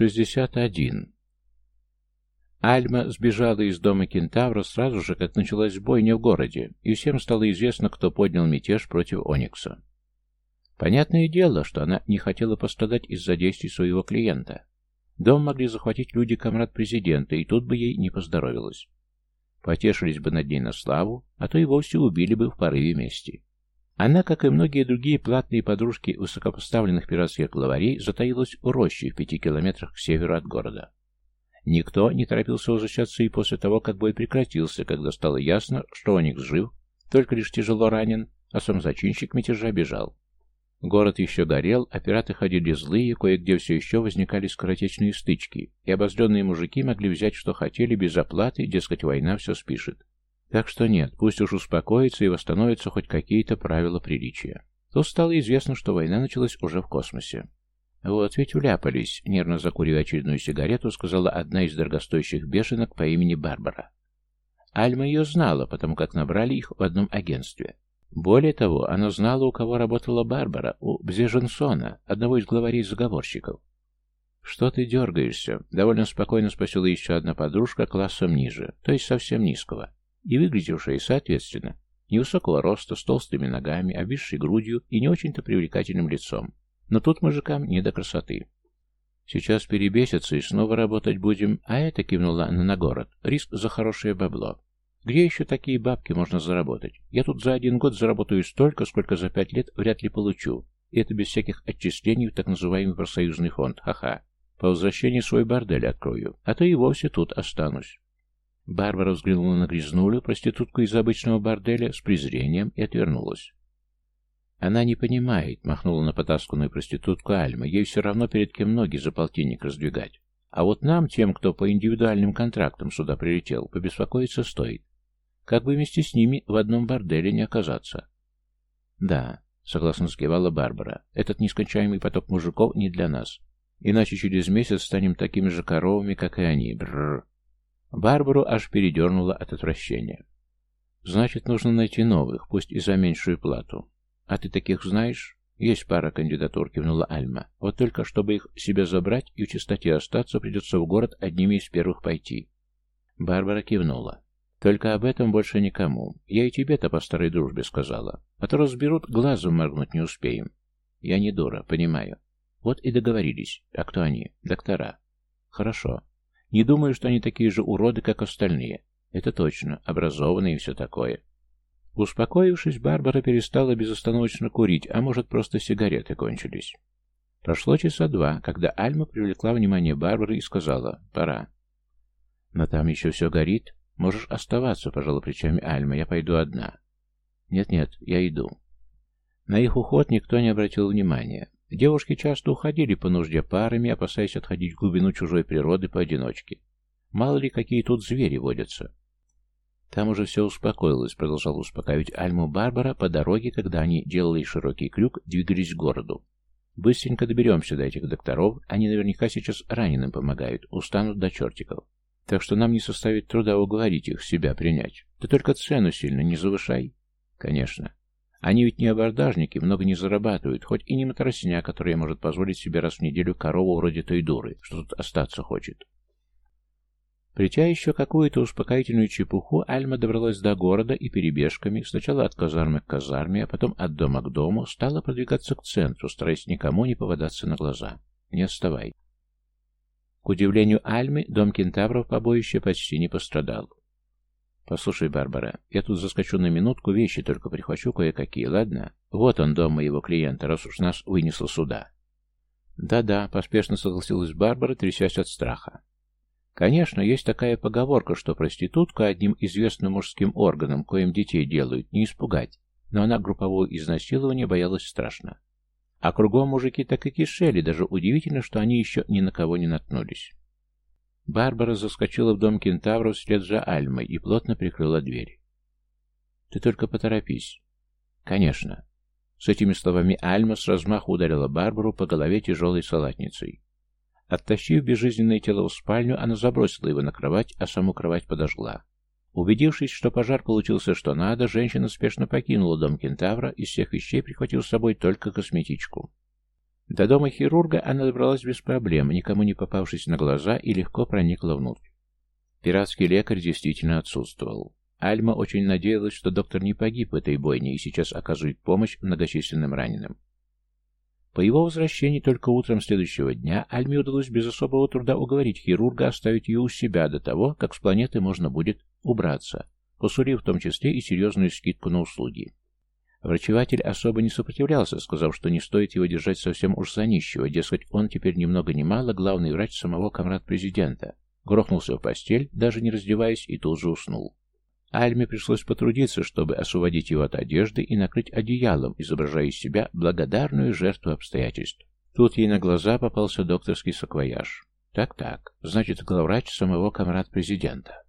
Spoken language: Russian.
61. Альма сбежала из дома кентавра сразу же, как началась бойня в городе, и всем стало известно, кто поднял мятеж против Оникса. Понятное дело, что она не хотела пострадать из-за действий своего клиента. Дом могли захватить люди комрад президента, и тут бы ей не поздоровилось. Потешились бы над ней на славу, а то и вовсе убили бы в порыве мести. Она, как и многие другие платные подружки высокопоставленных пиратских главарей, затаилась в роще в пяти километрах к северу от города. Никто не торопился возвращаться и после того, как бой прекратился, когда стало ясно, что Оникс жив, только лишь тяжело ранен, а сам зачинщик мятежа бежал. Город еще горел, а пираты ходили злые, кое-где все еще возникали скоротечные стычки, и обозленные мужики могли взять, что хотели, без оплаты, дескать, война все спишет. Так что нет, пусть уж успокоится и восстановятся хоть какие-то правила приличия. Тут стало известно, что война началась уже в космосе. «Вот ведь вляпались», — нервно закуривая очередную сигарету, сказала одна из дорогостоящих бешенок по имени Барбара. Альма ее знала, потому как набрали их в одном агентстве. Более того, она знала, у кого работала Барбара, у Бзеженсона, одного из главарей заговорщиков. «Что ты дергаешься?» — довольно спокойно спросила еще одна подружка классом ниже, то есть совсем низкого и выглядевшая соответственно, невысокого роста, с толстыми ногами, обвисшей грудью и не очень-то привлекательным лицом. Но тут мужикам не до красоты. Сейчас перебесятся и снова работать будем, а это, кивнула она на город, риск за хорошее бабло. Где еще такие бабки можно заработать? Я тут за один год заработаю столько, сколько за пять лет вряд ли получу. И это без всяких отчислений в так называемый профсоюзный фонд. Ха-ха. По возвращении свой бордель открою, а то и вовсе тут останусь. Барбара взглянула на грязнулю, проститутку из обычного борделя, с презрением и отвернулась. «Она не понимает», — махнула на потасканную проститутку Альма. «Ей все равно перед кем ноги за полтинник раздвигать. А вот нам, тем, кто по индивидуальным контрактам сюда прилетел, побеспокоиться стоит. Как бы вместе с ними в одном борделе не оказаться». «Да», — согласно скивала Барбара, — «этот нескончаемый поток мужиков не для нас. Иначе через месяц станем такими же коровами, как и они. Бррр. Барбару аж передернуло от отвращения. «Значит, нужно найти новых, пусть и за меньшую плату. А ты таких знаешь?» «Есть пара кандидатур», — кивнула Альма. «Вот только, чтобы их себе забрать и в чистоте остаться, придется в город одними из первых пойти». Барбара кивнула. «Только об этом больше никому. Я и тебе-то по старой дружбе сказала. А то разберут, глазом моргнуть не успеем. Я не дура, понимаю. Вот и договорились. А кто они? Доктора. Хорошо. Не думаю, что они такие же уроды, как остальные. Это точно, образованные и все такое. Успокоившись, Барбара перестала безостановочно курить, а может, просто сигареты кончились. Прошло часа два, когда Альма привлекла внимание Барбары и сказала «Пора». «Но там еще все горит. Можешь оставаться», — пожала плечами Альма. «Я пойду одна». «Нет-нет, я иду». На их уход никто не обратил внимания. Девушки часто уходили по нужде парами, опасаясь отходить в глубину чужой природы поодиночке. Мало ли, какие тут звери водятся. Там уже все успокоилось, продолжал успокаивать Альму Барбара по дороге, когда они делали широкий крюк, двигались к городу. Быстренько доберемся до этих докторов, они наверняка сейчас раненым помогают, устанут до чертиков. Так что нам не составит труда уговорить их себя принять. Ты только цену сильно не завышай. Конечно. Они ведь не абордажники, много не зарабатывают, хоть и не матросня, которая может позволить себе раз в неделю корову вроде той дуры, что тут остаться хочет. Притя еще какую-то успокоительную чепуху, Альма добралась до города и перебежками, сначала от казармы к казарме, а потом от дома к дому, стала продвигаться к центру, стараясь никому не поводаться на глаза. Не отставай. К удивлению Альмы, дом кентавров побоище почти не пострадал. «Послушай, Барбара, я тут заскочу на минутку, вещи только прихвачу кое-какие, ладно? Вот он, дом моего клиента, раз уж нас вынесло сюда». «Да-да», — поспешно согласилась Барбара, трясясь от страха. Конечно, есть такая поговорка, что проститутка одним известным мужским органом, коим детей делают, не испугать, но она группового изнасилования боялась страшно. А кругом мужики так и кишели, даже удивительно, что они еще ни на кого не наткнулись. Барбара заскочила в дом кентавров вслед за Альмой и плотно прикрыла дверь. «Ты только поторопись». «Конечно». С этими словами Альма с размаху ударила Барбару по голове тяжелой салатницей. Оттащив безжизненное тело в спальню, она забросила его на кровать, а саму кровать подожгла. Убедившись, что пожар получился что надо, женщина спешно покинула дом кентавра и всех вещей прихватил с собой только косметичку. До дома хирурга она добралась без проблем, никому не попавшись на глаза и легко проникла внутрь. Пиратский лекарь действительно отсутствовал. Альма очень надеялась, что доктор не погиб в этой бойне и сейчас оказывает помощь многочисленным раненым. По его возвращении только утром следующего дня Альме удалось без особого труда уговорить хирурга оставить ее у себя до того, как с планеты можно будет убраться, посулив в том числе и серьезную скидку на услуги. Врачеватель особо не сопротивлялся, сказав, что не стоит его держать совсем уж за нищего, дескать, он теперь ни много ни мало главный врач самого комрад-президента. Грохнулся в постель, даже не раздеваясь, и тут же уснул. Альме пришлось потрудиться, чтобы освободить его от одежды и накрыть одеялом, изображая из себя благодарную жертву обстоятельств. Тут ей на глаза попался докторский саквояж. Так-так, значит, главврач самого комрад-президента.